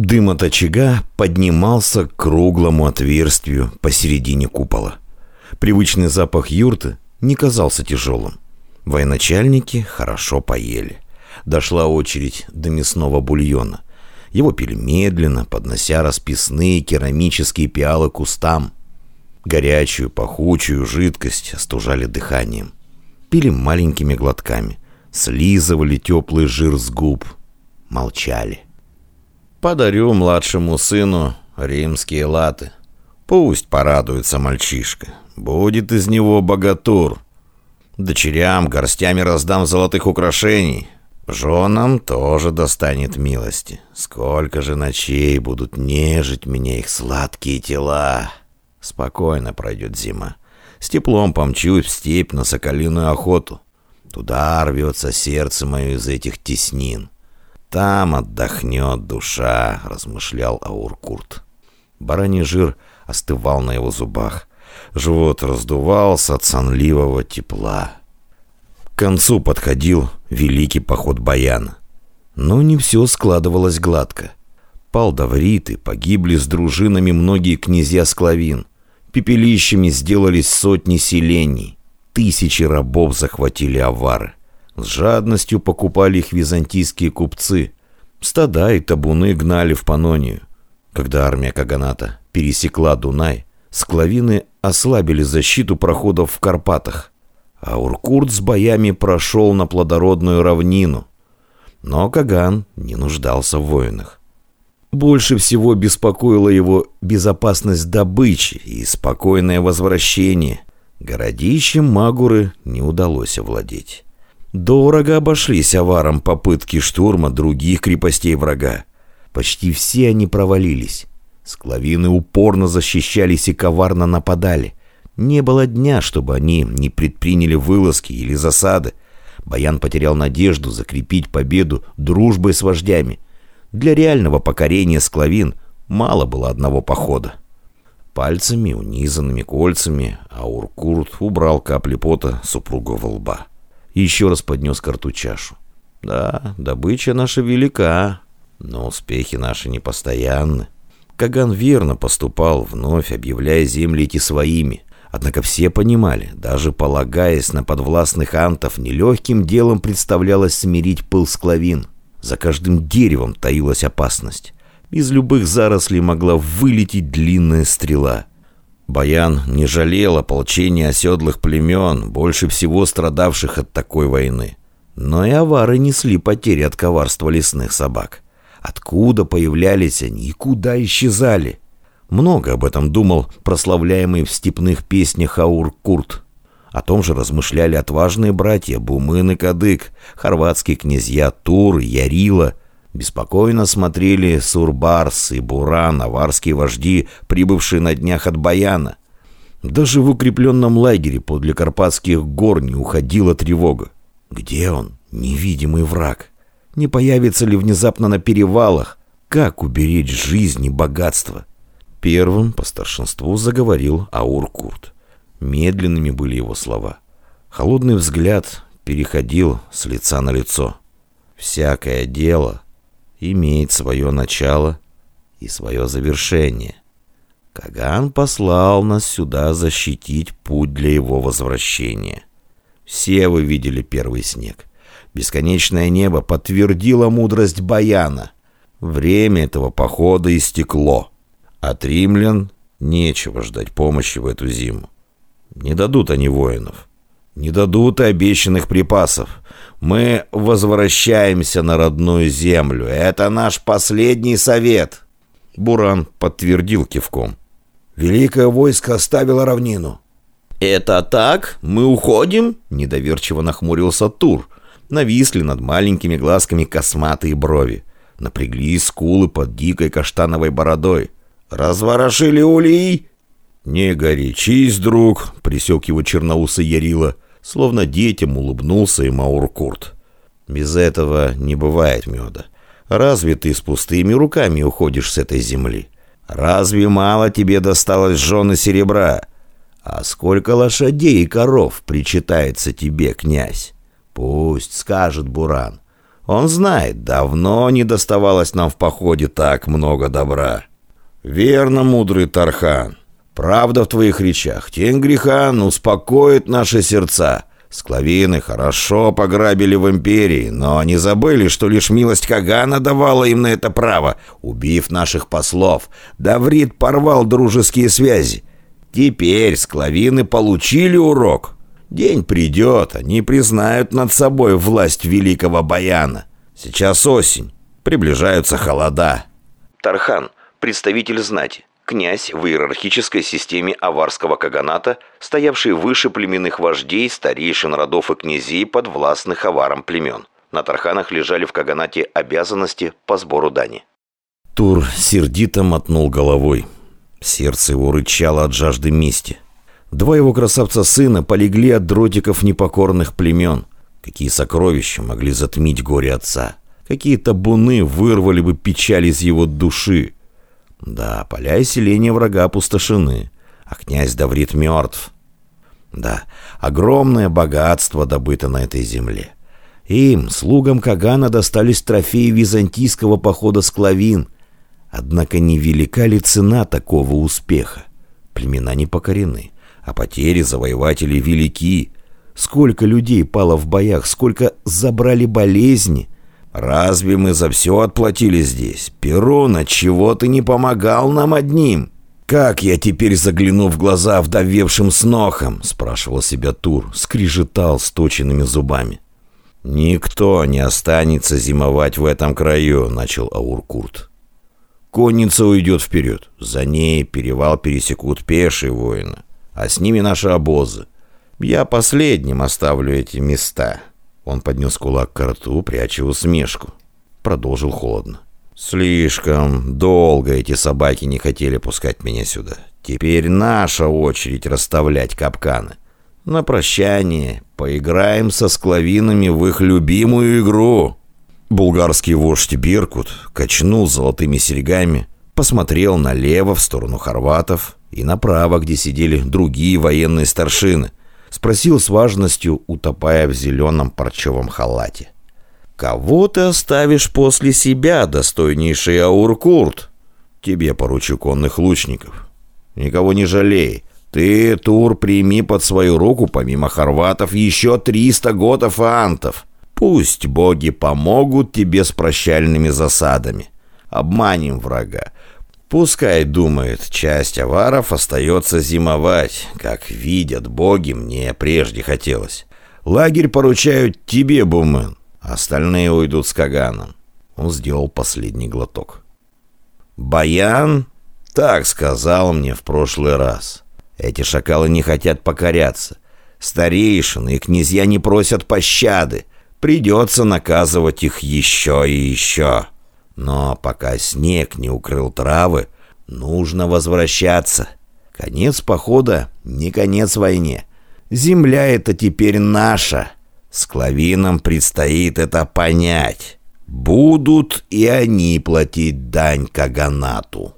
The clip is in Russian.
Дым от очага поднимался к круглому отверстию посередине купола. Привычный запах юрты не казался тяжелым. Военачальники хорошо поели. Дошла очередь до мясного бульона. Его пили медленно, поднося расписные керамические пиалы к кустам. Горячую, пахучую жидкость остужали дыханием. Пили маленькими глотками. Слизывали теплый жир с губ. Молчали. «Подарю младшему сыну римские латы. Пусть порадуется мальчишка. Будет из него богатур. Дочерям горстями раздам золотых украшений. Женам тоже достанет милости. Сколько же ночей будут нежить меня их сладкие тела. Спокойно пройдет зима. С теплом помчусь в степь на соколиную охоту. Туда рвется сердце мое из этих теснин. Там отдохнет душа, размышлял Ауркурт. Бараний жир остывал на его зубах. Живот раздувался от сонливого тепла. К концу подходил великий поход Баяна. Но не все складывалось гладко. Пал Даврит и погибли с дружинами многие князья Склавин. Пепелищами сделались сотни селений. Тысячи рабов захватили авары. С жадностью покупали их византийские купцы. Стада и табуны гнали в Панонию. Когда армия Каганата пересекла Дунай, склавины ослабили защиту проходов в Карпатах, а Уркурт с боями прошел на плодородную равнину. Но Каган не нуждался в воинах. Больше всего беспокоила его безопасность добычи и спокойное возвращение. Городищем Магуры не удалось овладеть. Дорого обошлись аварам попытки штурма других крепостей врага. Почти все они провалились. Склавины упорно защищались и коварно нападали. Не было дня, чтобы они не предприняли вылазки или засады. Баян потерял надежду закрепить победу дружбой с вождями. Для реального покорения склавин мало было одного похода. Пальцами, унизанными кольцами, Ауркурт убрал капли пота супругового лба и еще раз поднес к рту чашу. «Да, добыча наша велика, но успехи наши непостоянны». Каган верно поступал, вновь объявляя земли эти своими. Однако все понимали, даже полагаясь на подвластных антов, нелегким делом представлялось смирить пыл склавин. За каждым деревом таилась опасность. Из любых зарослей могла вылететь длинная стрела. Баян не жалел ополчения оседлых племен, больше всего страдавших от такой войны. Но и авары несли потери от коварства лесных собак. Откуда появлялись они и куда исчезали? Много об этом думал прославляемый в степных песнях Аур-Курт. О том же размышляли отважные братья Бумын и Кадык, хорватские князья Тур Ярила, Беспокойно смотрели Сурбарс и Буран, аварские вожди, прибывшие на днях от Баяна. Даже в укрепленном лагере подле Карпатских гор не уходила тревога. Где он, невидимый враг? Не появится ли внезапно на перевалах? Как уберечь жизнь и богатство? Первым по старшинству заговорил Ауркурт. Медленными были его слова. Холодный взгляд переходил с лица на лицо. «Всякое дело имеет свое начало и свое завершение. Каган послал нас сюда защитить путь для его возвращения. Все вы видели первый снег. Бесконечное небо подтвердило мудрость Баяна. Время этого похода истекло. От римлян нечего ждать помощи в эту зиму. Не дадут они воинов. Не дадут обещанных припасов. Мы возвращаемся на родную землю. Это наш последний совет. Буран подтвердил кивком. Великое войско оставило равнину. «Это так? Мы уходим?» Недоверчиво нахмурился Тур. Нависли над маленькими глазками косматые брови. Напрягли скулы под дикой каштановой бородой. «Разворошили улей?» «Не горячись, друг», — присек его черноусый Ярила. Словно детям улыбнулся и Мауркурт. Без этого не бывает меда. Разве ты с пустыми руками уходишь с этой земли? Разве мало тебе досталось жены серебра? А сколько лошадей и коров причитается тебе, князь? Пусть скажет Буран. Он знает, давно не доставалось нам в походе так много добра. Верно, мудрый Тархан. Правда в твоих речах. Тенгрихан успокоит наши сердца. Склавины хорошо пограбили в империи, но они забыли, что лишь милость Кагана давала им на это право. Убив наших послов, Даврит порвал дружеские связи. Теперь склавины получили урок. День придет, они признают над собой власть великого Баяна. Сейчас осень, приближаются холода. Тархан, представитель знати князь в иерархической системе аварского каганата, стоявший выше племенных вождей, старейшин родов и князей, подвластных аварам племен. На Тарханах лежали в каганате обязанности по сбору дани. Тур сердито мотнул головой. Сердце его рычало от жажды мести. Два его красавца-сына полегли от дротиков непокорных племен. Какие сокровища могли затмить горе отца? Какие табуны вырвали бы печаль из его души? Да, поля и селения врага опустошены, а князь Даврит мертв. Да, огромное богатство добыто на этой земле. Им, слугам Кагана, достались трофеи византийского похода Склавин. Однако невелика ли цена такого успеха? Племена не покорены, а потери завоевателей велики. Сколько людей пало в боях, сколько забрали болезни — Разве мы за все отплатили здесь? Перун, чего ты не помогал нам одним? Как я теперь загляну в глаза вдовевшим снохам? Спрашивал себя Тур, скрижетал сточенными зубами. «Никто не останется зимовать в этом краю», — начал Ауркурт. «Конница уйдет вперед. За ней перевал пересекут пешие воины, а с ними наши обозы. Я последним оставлю эти места. Он поднес кулак к рту, пряча усмешку. Продолжил холодно. «Слишком долго эти собаки не хотели пускать меня сюда. Теперь наша очередь расставлять капканы. На прощание поиграем со склавинами в их любимую игру». Булгарский вождь Биркут качнул золотыми серьгами, посмотрел налево в сторону хорватов и направо, где сидели другие военные старшины, Спросил с важностью, утопая в зеленом парчевом халате. «Кого ты оставишь после себя, достойнейший Ауркурт?» «Тебе поручу конных лучников. Никого не жалей. Ты, Тур, прими под свою руку, помимо хорватов, еще триста готов и антов. Пусть боги помогут тебе с прощальными засадами. Обманем врага. Пускай, думает, часть аваров остается зимовать, как видят боги, мне прежде хотелось. Лагерь поручают тебе, Бумен, остальные уйдут с Каганом. Он сделал последний глоток. Баян так сказал мне в прошлый раз. Эти шакалы не хотят покоряться. Старейшины и князья не просят пощады. Придется наказывать их еще и еще. Но пока снег не укрыл травы, нужно возвращаться. Конец похода не конец войне. Земля это теперь наша. Склавинам предстоит это понять. Будут и они платить дань Каганату.